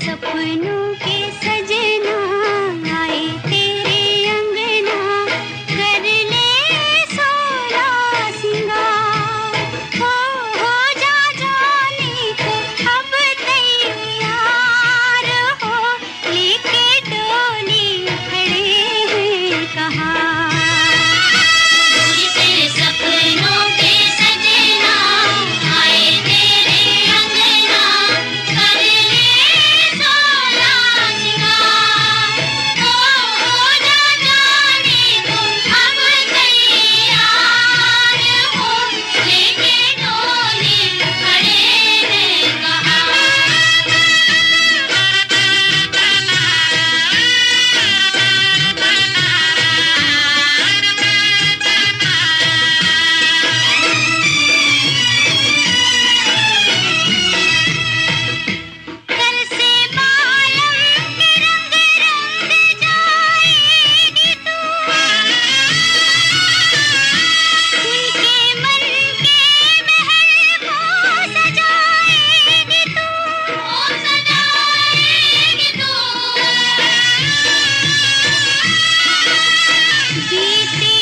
सपनों जीते